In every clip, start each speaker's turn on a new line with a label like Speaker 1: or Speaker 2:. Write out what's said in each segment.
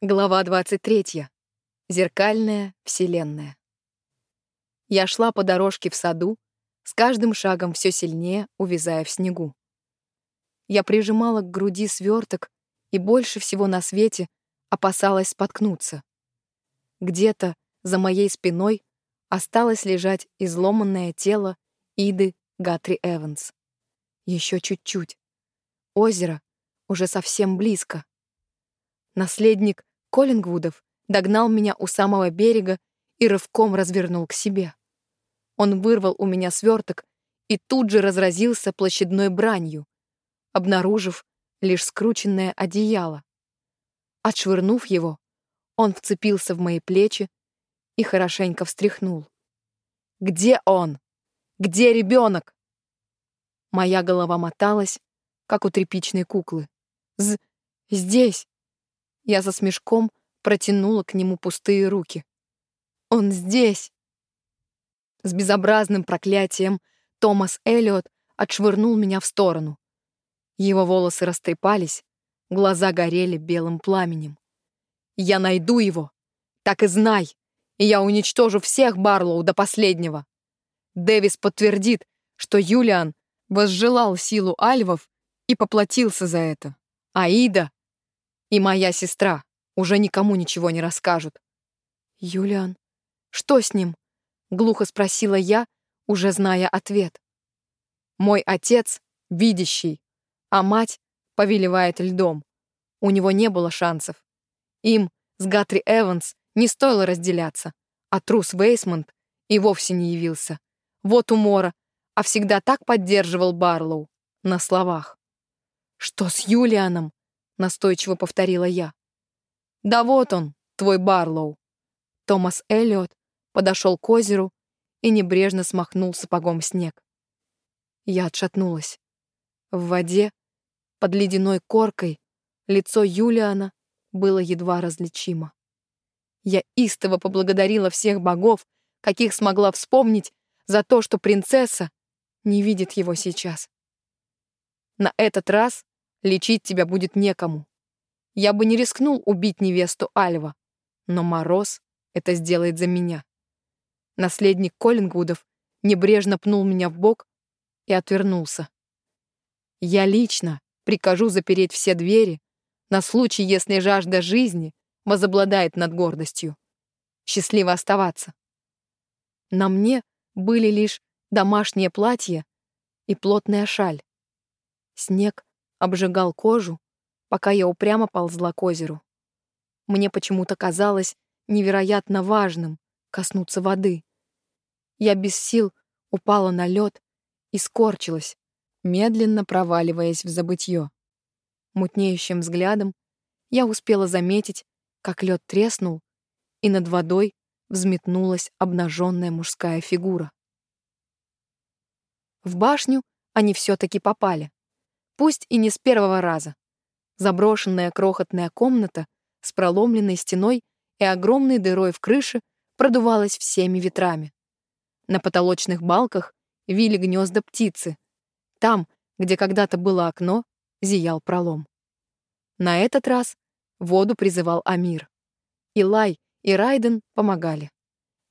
Speaker 1: Глава 23. Зеркальная вселенная. Я шла по дорожке в саду, с каждым шагом все сильнее увязая в снегу. Я прижимала к груди сверток и больше всего на свете опасалась споткнуться. Где-то за моей спиной осталось лежать изломанное тело Иды Гатри Эванс. Еще чуть-чуть. Озеро уже совсем близко. Наследник Коллингвудов догнал меня у самого берега и рывком развернул к себе. Он вырвал у меня сверток и тут же разразился площадной бранью, обнаружив лишь скрученное одеяло. Отшвырнув его, он вцепился в мои плечи и хорошенько встряхнул. «Где он? Где ребенок?» Моя голова моталась, как у тряпичной куклы. «З... здесь!» Я со смешком протянула к нему пустые руки. «Он здесь!» С безобразным проклятием Томас Эллиот отшвырнул меня в сторону. Его волосы растрепались, глаза горели белым пламенем. «Я найду его! Так и знай! И я уничтожу всех Барлоу до последнего!» Дэвис подтвердит, что Юлиан возжелал силу альвов и поплатился за это. Аида и моя сестра уже никому ничего не расскажут. «Юлиан, что с ним?» — глухо спросила я, уже зная ответ. «Мой отец — видящий, а мать повелевает льдом. У него не было шансов. Им с Гатри Эванс не стоило разделяться, а трус Вейсмонт и вовсе не явился. Вот умора, а всегда так поддерживал Барлоу на словах. «Что с Юлианом?» Настойчиво повторила я. Да вот он, твой Барлоу. Томас Эллиот подошел к озеру и небрежно смахнул сапогом снег. Я отшатнулась. В воде, под ледяной коркой, лицо Юлиана было едва различимо. Я истово поблагодарила всех богов, каких смогла вспомнить, за то, что принцесса не видит его сейчас. На этот раз Лечить тебя будет некому. Я бы не рискнул убить невесту Альва, но Мороз это сделает за меня. Наследник Коллингвудов небрежно пнул меня в бок и отвернулся. Я лично прикажу запереть все двери на случай, если жажда жизни возобладает над гордостью. Счастливо оставаться. На мне были лишь домашнее платье и плотная шаль. Снег обжигал кожу, пока я упрямо ползла к озеру. Мне почему-то казалось невероятно важным коснуться воды. Я без сил упала на лед и скорчилась, медленно проваливаясь в забытье. Мутнеющим взглядом я успела заметить, как лед треснул, и над водой взметнулась обнаженная мужская фигура. В башню они все-таки попали. Пусть и не с первого раза. Заброшенная крохотная комната с проломленной стеной и огромной дырой в крыше продувалась всеми ветрами. На потолочных балках вили гнезда птицы. Там, где когда-то было окно, зиял пролом. На этот раз воду призывал Амир. Илай и Райден помогали.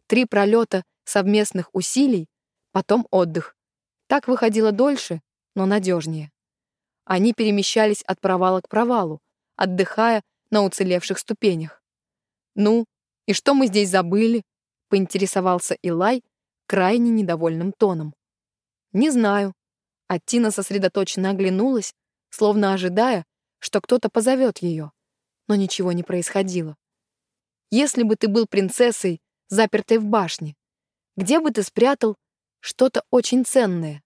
Speaker 1: Три пролета совместных усилий, потом отдых. Так выходило дольше, но надежнее. Они перемещались от провала к провалу, отдыхая на уцелевших ступенях. «Ну, и что мы здесь забыли?» — поинтересовался Илай крайне недовольным тоном. «Не знаю». А Тина сосредоточенно оглянулась, словно ожидая, что кто-то позовет ее, но ничего не происходило. «Если бы ты был принцессой, запертой в башне, где бы ты спрятал что-то очень ценное?»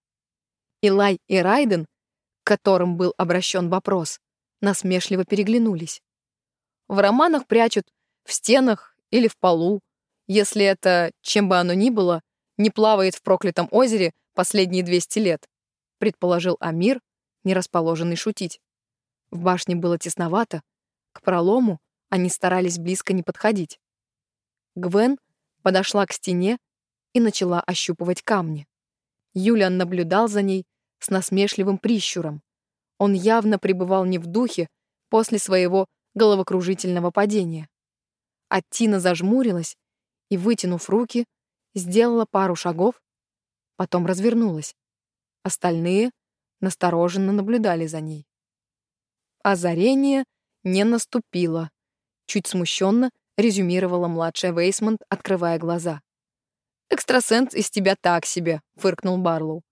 Speaker 1: Илай и Райден которым был обращен вопрос, насмешливо переглянулись. В романах прячут в стенах или в полу, если это, чем бы оно ни было, не плавает в проклятом озере последние 200 лет, предположил Амир, не расположенный шутить. В башне было тесновато, к пролому они старались близко не подходить. Гвен подошла к стене и начала ощупывать камни. Юлиан наблюдал за ней, с насмешливым прищуром. Он явно пребывал не в духе после своего головокружительного падения. Аттина зажмурилась и, вытянув руки, сделала пару шагов, потом развернулась. Остальные настороженно наблюдали за ней. Озарение не наступило. Чуть смущенно резюмировала младшая Вейсмонт, открывая глаза. «Экстрасенс из тебя так себе», — фыркнул Барлоу.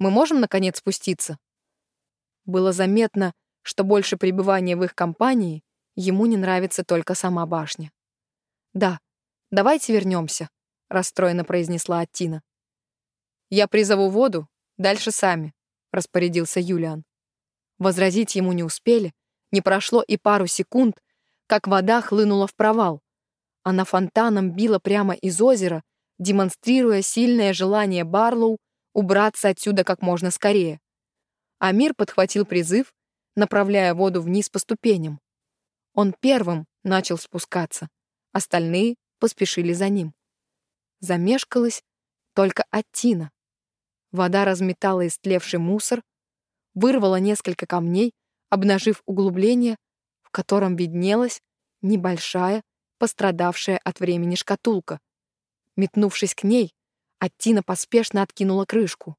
Speaker 1: «Мы можем, наконец, спуститься?» Было заметно, что больше пребывания в их компании ему не нравится только сама башня. «Да, давайте вернемся», — расстроенно произнесла Аттина. «Я призову воду, дальше сами», — распорядился Юлиан. Возразить ему не успели, не прошло и пару секунд, как вода хлынула в провал. Она фонтаном била прямо из озера, демонстрируя сильное желание Барлоу убраться отсюда как можно скорее. Амир подхватил призыв, направляя воду вниз по ступеням. Он первым начал спускаться, остальные поспешили за ним. Замешкалась только Аттина. Вода разметала истлевший мусор, вырвала несколько камней, обнажив углубление, в котором виднелась небольшая, пострадавшая от времени шкатулка. Метнувшись к ней, Аттина поспешно откинула крышку.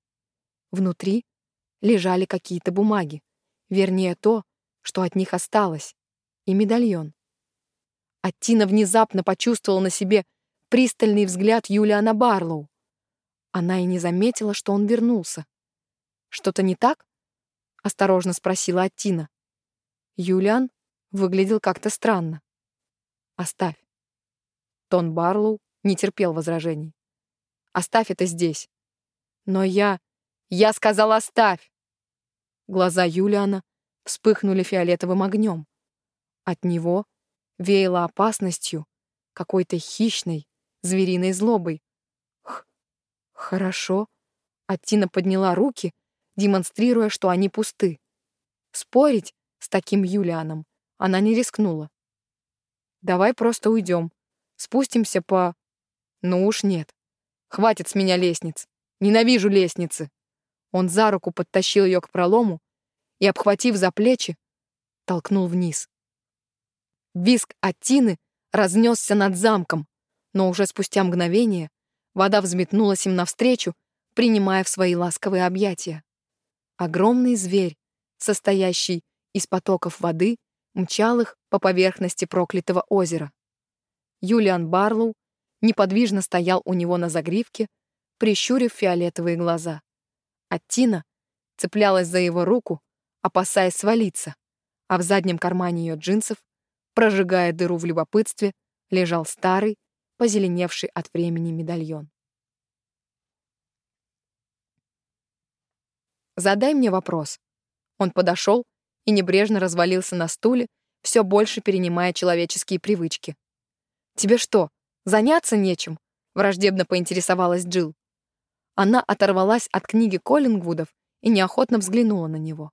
Speaker 1: Внутри лежали какие-то бумаги, вернее то, что от них осталось, и медальон. Аттина внезапно почувствовала на себе пристальный взгляд Юлиана Барлоу. Она и не заметила, что он вернулся. «Что-то не так?» — осторожно спросила Аттина. Юлиан выглядел как-то странно. «Оставь». Тон Барлоу не терпел возражений. «Оставь это здесь». «Но я...» «Я сказал, оставь!» Глаза Юлиана вспыхнули фиолетовым огнем. От него веяло опасностью, какой-то хищной, звериной злобой. Х «Хорошо». Аттина подняла руки, демонстрируя, что они пусты. Спорить с таким Юлианом она не рискнула. «Давай просто уйдем. Спустимся по...» «Ну уж нет. Хватит с меня лестниц. Ненавижу лестницы». Он за руку подтащил ее к пролому и, обхватив за плечи, толкнул вниз. Виск Аттины разнесся над замком, но уже спустя мгновение вода взметнулась им навстречу, принимая в свои ласковые объятия. Огромный зверь, состоящий из потоков воды, мчал их по поверхности проклятого озера. Юлиан Барлоу неподвижно стоял у него на загривке, прищурив фиолетовые глаза. А Тина цеплялась за его руку, опасаясь свалиться, а в заднем кармане ее джинсов, прожигая дыру в любопытстве, лежал старый, позеленевший от времени медальон. «Задай мне вопрос». Он подошел и небрежно развалился на стуле, все больше перенимая человеческие привычки. «Тебе что, заняться нечем?» — враждебно поинтересовалась Джилл. Она оторвалась от книги Коллингвудов и неохотно взглянула на него.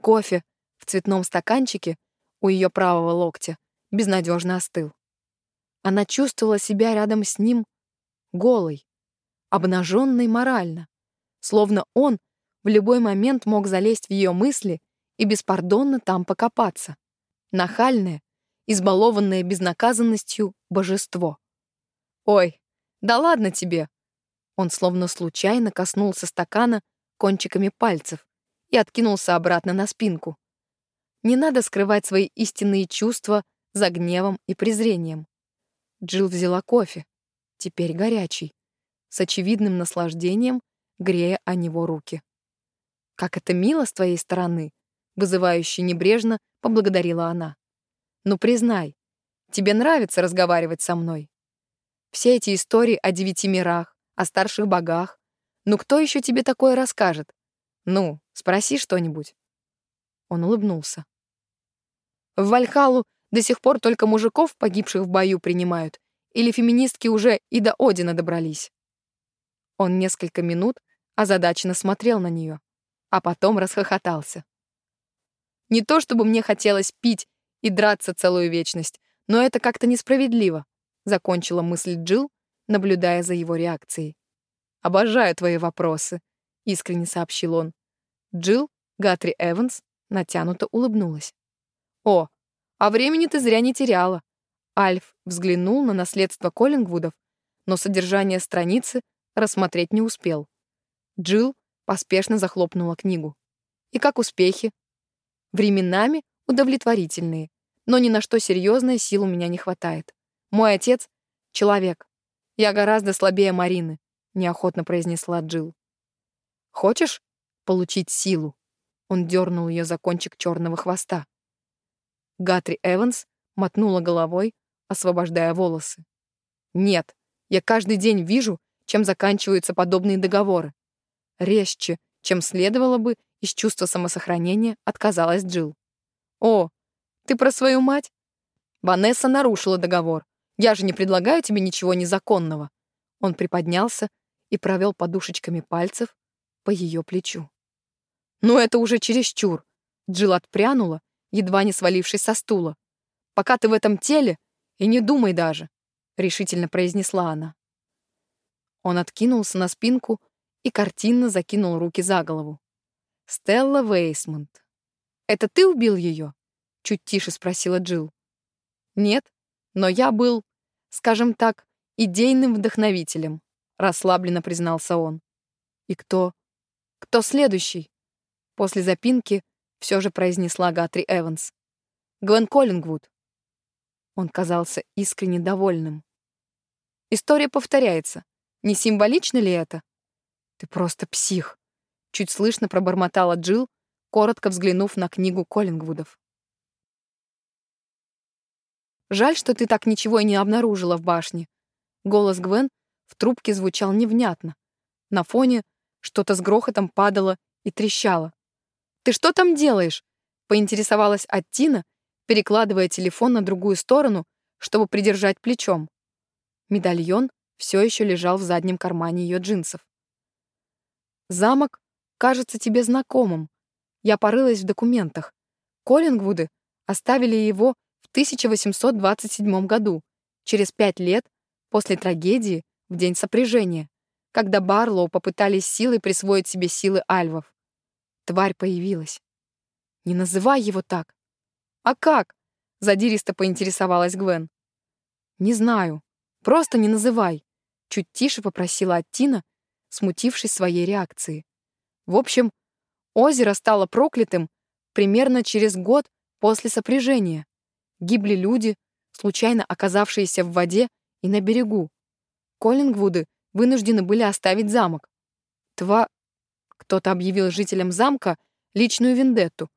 Speaker 1: Кофе в цветном стаканчике у ее правого локтя безнадежно остыл. Она чувствовала себя рядом с ним голой, обнаженной морально, словно он в любой момент мог залезть в ее мысли и беспардонно там покопаться. Нахальное, избалованное безнаказанностью божество. «Ой, да ладно тебе!» Он словно случайно коснулся стакана кончиками пальцев и откинулся обратно на спинку. Не надо скрывать свои истинные чувства за гневом и презрением. Джилл взяла кофе, теперь горячий, с очевидным наслаждением, грея о него руки. «Как это мило с твоей стороны!» Вызывающе небрежно поблагодарила она. «Ну, признай, тебе нравится разговаривать со мной? Все эти истории о девяти мирах, о старших богах. Ну, кто еще тебе такое расскажет? Ну, спроси что-нибудь». Он улыбнулся. «В Вальхалу до сих пор только мужиков, погибших в бою, принимают, или феминистки уже и до Одина добрались?» Он несколько минут озадаченно смотрел на нее а потом расхохотался. Не то чтобы мне хотелось пить и драться целую вечность, но это как-то несправедливо, закончила мысль Джилл, наблюдая за его реакцией. «Обожаю твои вопросы», — искренне сообщил он. Джилл, Гатри Эванс, натянуто улыбнулась. «О, А времени ты зря не теряла. Альф взглянул на наследство Коллингвудов, но содержание страницы рассмотреть не успел. Джилл поспешно захлопнула книгу. И как успехи? Временами удовлетворительные, но ни на что серьезное сил у меня не хватает. Мой отец — человек. Я гораздо слабее Марины, неохотно произнесла Джилл. Хочешь получить силу? Он дернул ее за кончик черного хвоста. Гатри Эванс мотнула головой, освобождая волосы. «Нет, я каждый день вижу, чем заканчиваются подобные договоры. Резче, чем следовало бы, из чувства самосохранения отказалась Джилл. «О, ты про свою мать?» Ванесса нарушила договор. Я же не предлагаю тебе ничего незаконного. Он приподнялся и провел подушечками пальцев по ее плечу. «Ну это уже чересчур!» Джилл отпрянула, едва не свалившись со стула. «Пока ты в этом теле, и не думай даже», — решительно произнесла она. Он откинулся на спинку и картинно закинул руки за голову. «Стелла Вейсмонт. Это ты убил ее?» — чуть тише спросила Джилл. «Нет, но я был, скажем так, идейным вдохновителем», — расслабленно признался он. «И кто? Кто следующий?» После запинки все же произнесла Гатри Эванс. «Гвен Коллингвуд». Он казался искренне довольным. «История повторяется. Не символично ли это?» «Ты просто псих», — чуть слышно пробормотала Джилл, коротко взглянув на книгу Коллингвудов. «Жаль, что ты так ничего и не обнаружила в башне». Голос Гвен в трубке звучал невнятно. На фоне что-то с грохотом падало и трещало. «Ты что там делаешь?» — поинтересовалась Аттина, перекладывая телефон на другую сторону, чтобы придержать плечом. Медальон все еще лежал в заднем кармане ее джинсов. «Замок кажется тебе знакомым. Я порылась в документах. Коллингвуды оставили его 1827 году, через пять лет после трагедии в день сопряжения, когда Барлоу попытались силой присвоить себе силы альвов. Тварь появилась. Не называй его так. А как? Задиристо поинтересовалась Гвен. Не знаю. Просто не называй. Чуть тише попросила Аттина, смутившись своей реакции. В общем, озеро стало проклятым примерно через год после сопряжения. Гибли люди, случайно оказавшиеся в воде и на берегу. Коллингвуды вынуждены были оставить замок. Тва... Кто-то объявил жителям замка личную вендетту,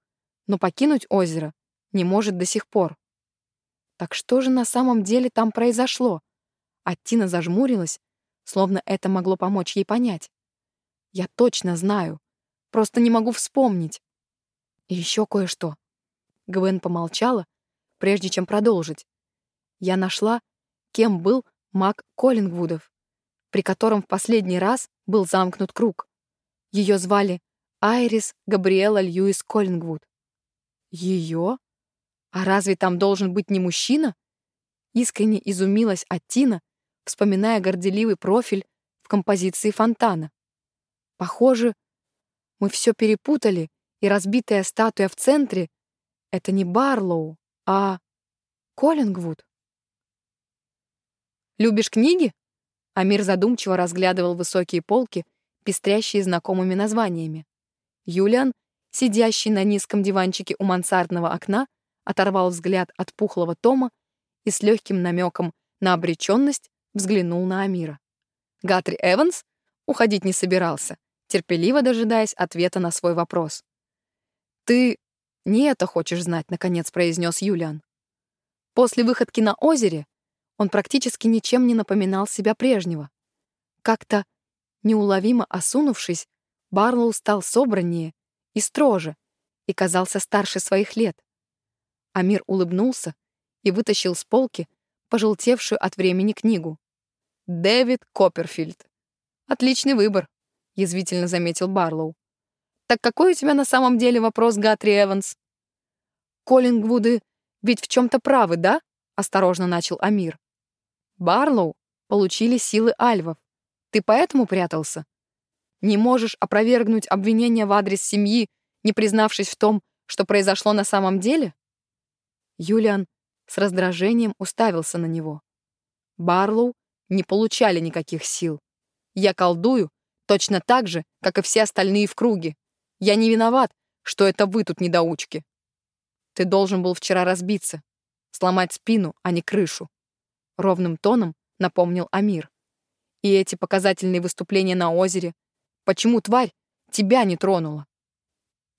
Speaker 1: но покинуть озеро не может до сих пор. Так что же на самом деле там произошло? А Тина зажмурилась, словно это могло помочь ей понять. Я точно знаю, просто не могу вспомнить. И еще кое-что. Гвен помолчала, прежде чем продолжить. Я нашла, кем был маг Коллингвудов, при котором в последний раз был замкнут круг. Ее звали Айрис Габриэла Льюис Коллингвуд. Ее? А разве там должен быть не мужчина? Искренне изумилась Аттина, вспоминая горделивый профиль в композиции фонтана. Похоже, мы все перепутали, и разбитая статуя в центре — это не Барлоу, а Коллингвуд. «Любишь книги?» Амир задумчиво разглядывал высокие полки — пестрящие знакомыми названиями. Юлиан, сидящий на низком диванчике у мансардного окна, оторвал взгляд от пухлого тома и с легким намеком на обреченность взглянул на Амира. Гатри Эванс уходить не собирался, терпеливо дожидаясь ответа на свой вопрос. «Ты не это хочешь знать», — наконец произнес Юлиан. После выходки на озере он практически ничем не напоминал себя прежнего. Как-то Неуловимо осунувшись, Барлоу стал собраннее и строже и казался старше своих лет. Амир улыбнулся и вытащил с полки пожелтевшую от времени книгу. «Дэвид Копперфильд». «Отличный выбор», — язвительно заметил Барлоу. «Так какой у тебя на самом деле вопрос, Гатри Эванс?» «Коллингвуды ведь в чем-то правы, да?» — осторожно начал Амир. Барлоу получили силы альвов, ты поэтому прятался? Не можешь опровергнуть обвинения в адрес семьи, не признавшись в том, что произошло на самом деле? Юлиан с раздражением уставился на него. Барлоу не получали никаких сил. Я колдую точно так же, как и все остальные в круге. Я не виноват, что это вы тут недоучки. Ты должен был вчера разбиться, сломать спину, а не крышу. Ровным тоном напомнил Амир. И эти показательные выступления на озере. Почему, тварь, тебя не тронула?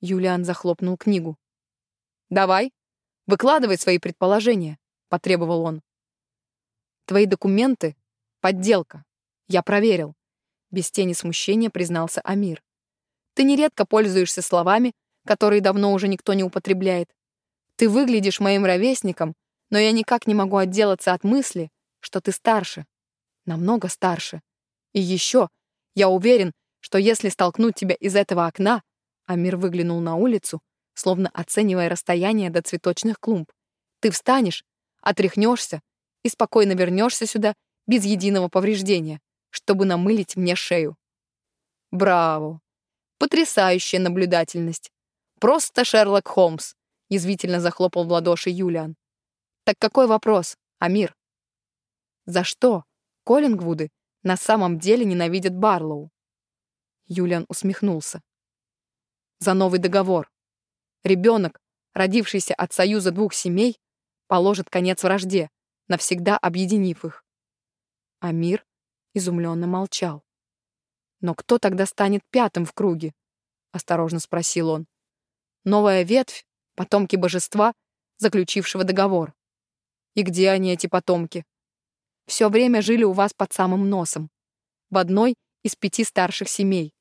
Speaker 1: Юлиан захлопнул книгу. «Давай, выкладывай свои предположения», — потребовал он. «Твои документы — подделка. Я проверил», — без тени смущения признался Амир. «Ты нередко пользуешься словами, которые давно уже никто не употребляет. Ты выглядишь моим ровесником, но я никак не могу отделаться от мысли, что ты старше, намного старше. И еще, я уверен, что если столкнуть тебя из этого окна, Амир выглянул на улицу, словно оценивая расстояние до цветочных клумб, ты встанешь, отряхнешься и спокойно вернешься сюда без единого повреждения, чтобы намылить мне шею. Браво! Потрясающая наблюдательность. Просто Шерлок Холмс, язвительно захлопал в ладоши Юлиан. Так какой вопрос, Амир? За что Коллингвуды на самом деле ненавидят Барлоу? Юлиан усмехнулся. За новый договор. Ребенок, родившийся от союза двух семей, положит конец вражде, навсегда объединив их. Амир изумленно молчал. «Но кто тогда станет пятым в круге?» — осторожно спросил он. «Новая ветвь, потомки божества, заключившего договор. И где они, эти потомки? Все время жили у вас под самым носом. В одной из пяти старших семей.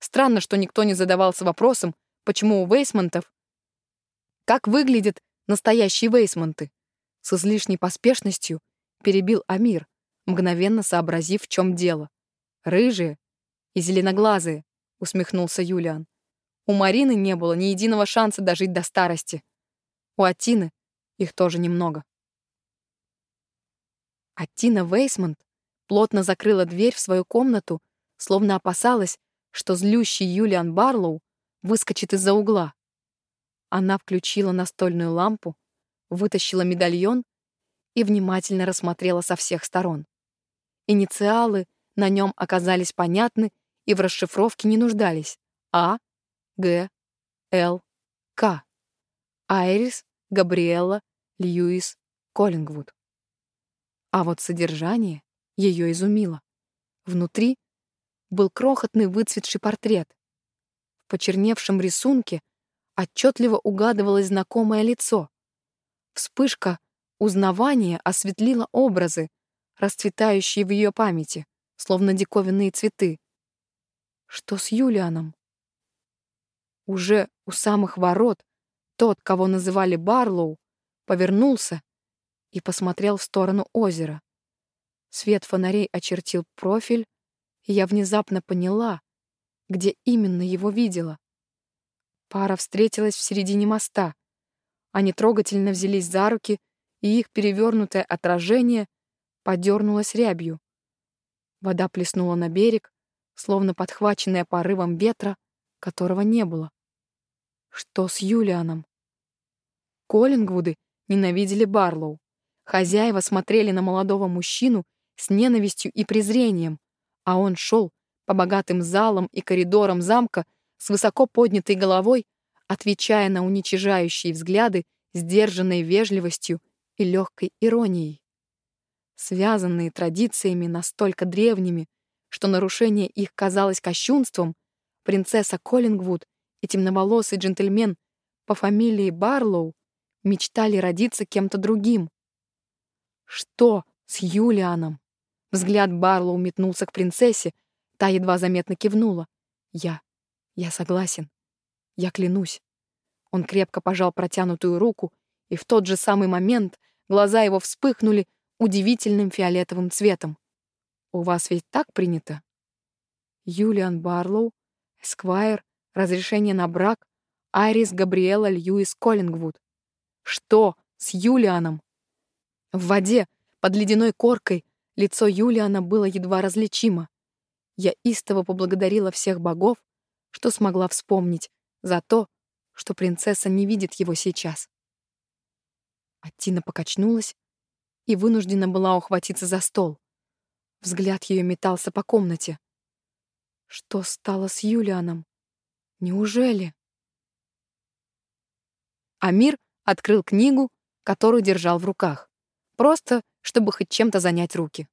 Speaker 1: Странно, что никто не задавался вопросом, почему у Вейсмонтов... Как выглядят настоящие Вейсмонты? С излишней поспешностью перебил Амир, мгновенно сообразив, в чем дело. «Рыжие и зеленоглазые», — усмехнулся Юлиан. «У Марины не было ни единого шанса дожить до старости. У Атины их тоже немного». Аттина Вейсмонт плотно закрыла дверь в свою комнату, словно опасалась, что злющий Юлиан Барлоу выскочит из-за угла. Она включила настольную лампу, вытащила медальон и внимательно рассмотрела со всех сторон. Инициалы на нем оказались понятны и в расшифровке не нуждались. А, Г, Л, К. Айрис, Габриэлла, Льюис, Коллингвуд. А вот содержание ее изумило. Внутри был крохотный выцветший портрет. В почерневшем рисунке отчетливо угадывалось знакомое лицо. Вспышка узнавания осветлила образы, расцветающие в ее памяти, словно диковинные цветы. Что с Юлианом? Уже у самых ворот тот, кого называли Барлоу, повернулся и посмотрел в сторону озера. Свет фонарей очертил профиль, и я внезапно поняла, где именно его видела. Пара встретилась в середине моста. Они трогательно взялись за руки, и их перевернутое отражение подернулось рябью. Вода плеснула на берег, словно подхваченная порывом ветра, которого не было. Что с Юлианом? Коллингвуды ненавидели Барлоу. Хозяева смотрели на молодого мужчину с ненавистью и презрением, а он шел по богатым залам и коридорам замка с высоко поднятой головой, отвечая на уничижающие взгляды сдержанной вежливостью и легкой иронией связанные традициями настолько древними, что нарушение их казалось кощунством, принцесса Коллингвуд и темноволосый джентльмен по фамилии Барлоу мечтали родиться кем-то другим. Что с Юлианом? Взгляд Барлоу метнулся к принцессе, та едва заметно кивнула. Я, я согласен. Я клянусь. Он крепко пожал протянутую руку, и в тот же самый момент глаза его вспыхнули удивительным фиолетовым цветом. У вас ведь так принято? Юлиан Барлоу, Эсквайр, разрешение на брак, Айрис Габриэла Льюис Коллингвуд. Что с Юлианом? В воде, под ледяной коркой, лицо Юлиана было едва различимо. Я истово поблагодарила всех богов, что смогла вспомнить, за то, что принцесса не видит его сейчас. Аттина покачнулась и вынуждена была ухватиться за стол. Взгляд ее метался по комнате. Что стало с Юлианом? Неужели? Амир открыл книгу, которую держал в руках. Просто, чтобы хоть чем-то занять руки.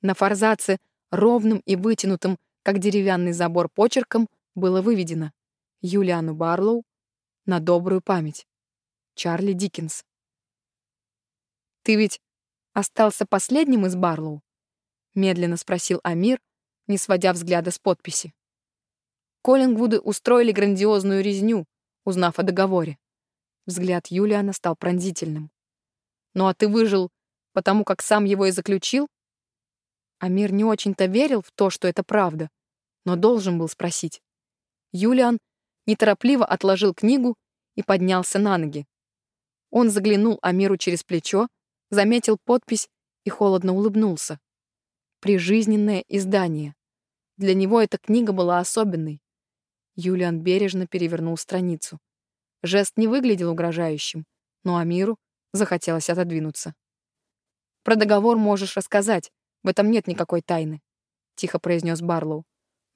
Speaker 1: На форзаце, ровным и вытянутым, как деревянный забор почерком, было выведено Юлиану Барлоу на добрую память. Чарли Диккенс. «Ты ведь остался последним из Барлоу?» — медленно спросил Амир, не сводя взгляда с подписи. Коллингвуды устроили грандиозную резню, узнав о договоре. Взгляд Юлиана стал пронзительным. «Ну а ты выжил, потому как сам его и заключил?» Амир не очень-то верил в то, что это правда, но должен был спросить. Юлиан неторопливо отложил книгу и поднялся на ноги. Он заглянул Амиру через плечо, заметил подпись и холодно улыбнулся. Прижизненное издание. Для него эта книга была особенной. Юлиан бережно перевернул страницу. Жест не выглядел угрожающим, но Амиру захотелось отодвинуться. «Про договор можешь рассказать, в этом нет никакой тайны», — тихо произнес Барлоу.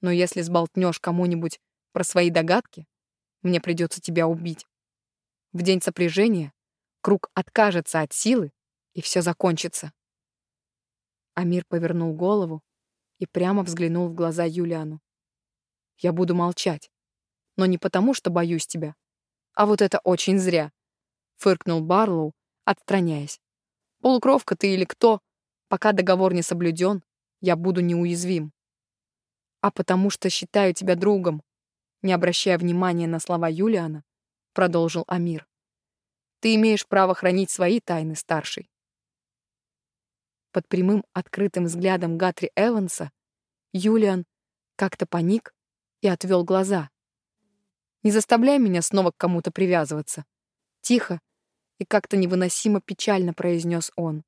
Speaker 1: «Но если сболтнешь кому-нибудь про свои догадки, мне придется тебя убить. В день сопряжения круг откажется от силы, и все закончится». Амир повернул голову и прямо взглянул в глаза Юлиану. «Я буду молчать, но не потому, что боюсь тебя, а вот это очень зря», — фыркнул Барлоу, отстраняясь. «Полукровка ты или кто, пока договор не соблюден, я буду неуязвим. А потому что считаю тебя другом, не обращая внимания на слова Юлиана, продолжил Амир. Ты имеешь право хранить свои тайны, старший. Под прямым открытым взглядом Гатри Эванса Юлиан как-то паник и отвел глаза. «Не заставляй меня снова к кому-то привязываться». Тихо и как-то невыносимо печально произнес он.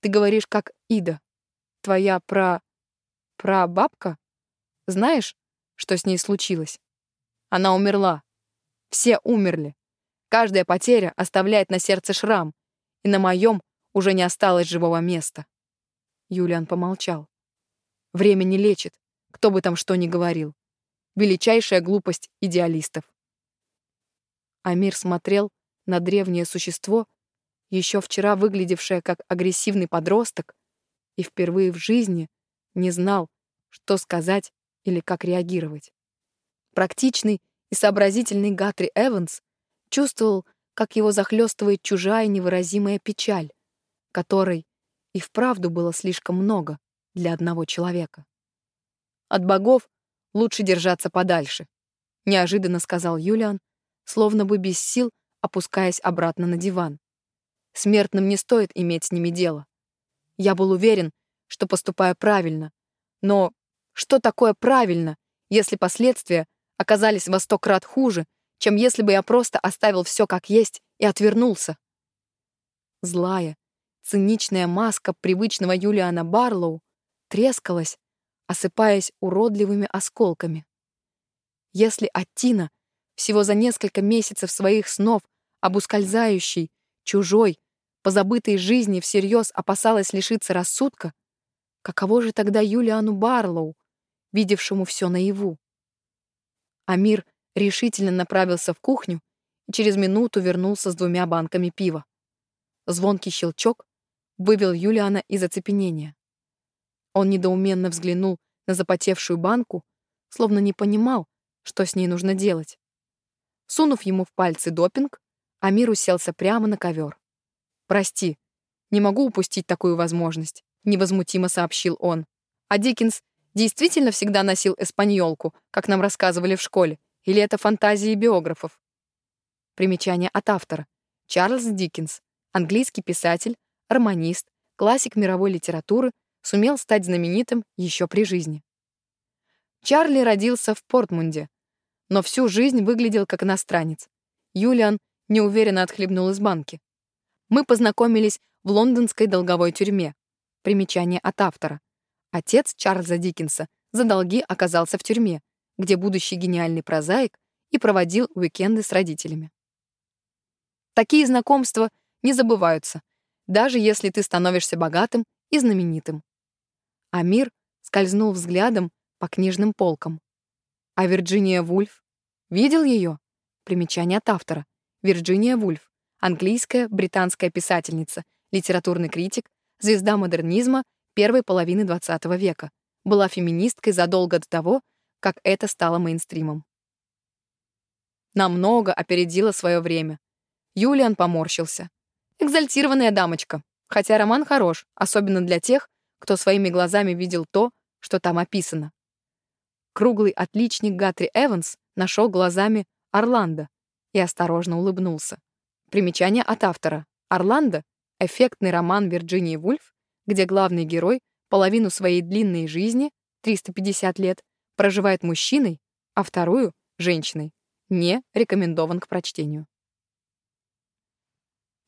Speaker 1: «Ты говоришь, как Ида. Твоя пра... прабабка? Знаешь, что с ней случилось? Она умерла. Все умерли. Каждая потеря оставляет на сердце шрам, и на моем уже не осталось живого места. Юлиан помолчал. Время не лечит, кто бы там что ни говорил. Величайшая глупость идеалистов. Амир смотрел на древнее существо, еще вчера выглядевшее как агрессивный подросток, и впервые в жизни не знал, что сказать или как реагировать. Практичный и сообразительный Гатри Эванс чувствовал, как его захлестывает чужая невыразимая печаль, которой и вправду было слишком много для одного человека. От богов лучше держаться подальше, неожиданно сказал Юлиан, словно бы без сил опускаясь обратно на диван. Смертным не стоит иметь с ними дело. Я был уверен, что поступаю правильно, но что такое правильно, если последствия оказались во сто крат хуже, чем если бы я просто оставил все как есть и отвернулся? Злая, циничная маска привычного Юлиана Барлоу трескалась, осыпаясь уродливыми осколками. Если Аттина всего за несколько месяцев своих снов об ускользающей, чужой, позабытой жизни всерьез опасалась лишиться рассудка, каково же тогда Юлиану Барлоу, видевшему все наяву. Амир решительно направился в кухню и через минуту вернулся с двумя банками пива. Звонкий щелчок вывел Юлиана из оцепенения. Он недоуменно взглянул на запотевшую банку, словно не понимал, что с ней нужно делать. Сунув ему в пальцы допинг, Амир уселся прямо на ковер. «Прости, не могу упустить такую возможность», — невозмутимо сообщил он. А Диккенс действительно всегда носил эспаньолку, как нам рассказывали в школе, или это фантазии биографов? Примечание от автора. Чарльз Диккенс, английский писатель, романист, классик мировой литературы, сумел стать знаменитым еще при жизни. Чарли родился в Портмунде, но всю жизнь выглядел как иностранец. Юлиан неуверенно отхлебнул из банки. Мы познакомились в лондонской долговой тюрьме. Примечание от автора. Отец Чарльза Диккенса за долги оказался в тюрьме, где будущий гениальный прозаик и проводил уикенды с родителями. Такие знакомства не забываются, даже если ты становишься богатым и знаменитым. Амир скользнул взглядом по книжным полкам. А Вирджиния Вульф? Видел ее? Примечание от автора. Вирджиния Вульф. Английская, британская писательница, литературный критик, звезда модернизма первой половины XX века. Была феминисткой задолго до того, как это стало мейнстримом. Намного опередила свое время. Юлиан поморщился. Экзальтированная дамочка. Хотя роман хорош, особенно для тех, кто своими глазами видел то, что там описано. Круглый отличник Гатри Эванс нашел глазами Орландо и осторожно улыбнулся. Примечание от автора. Орландо — эффектный роман Вирджинии Вульф, где главный герой половину своей длинной жизни, 350 лет, проживает мужчиной, а вторую — женщиной. Не рекомендован к прочтению.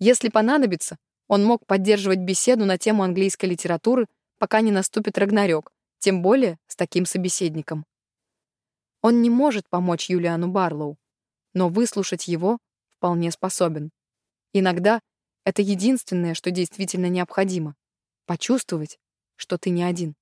Speaker 1: Если понадобится, он мог поддерживать беседу на тему английской литературы, пока не наступит Рагнарёк, тем более с таким собеседником. Он не может помочь Юлиану Барлоу, но выслушать его вполне способен. Иногда это единственное, что действительно необходимо — почувствовать, что ты не один.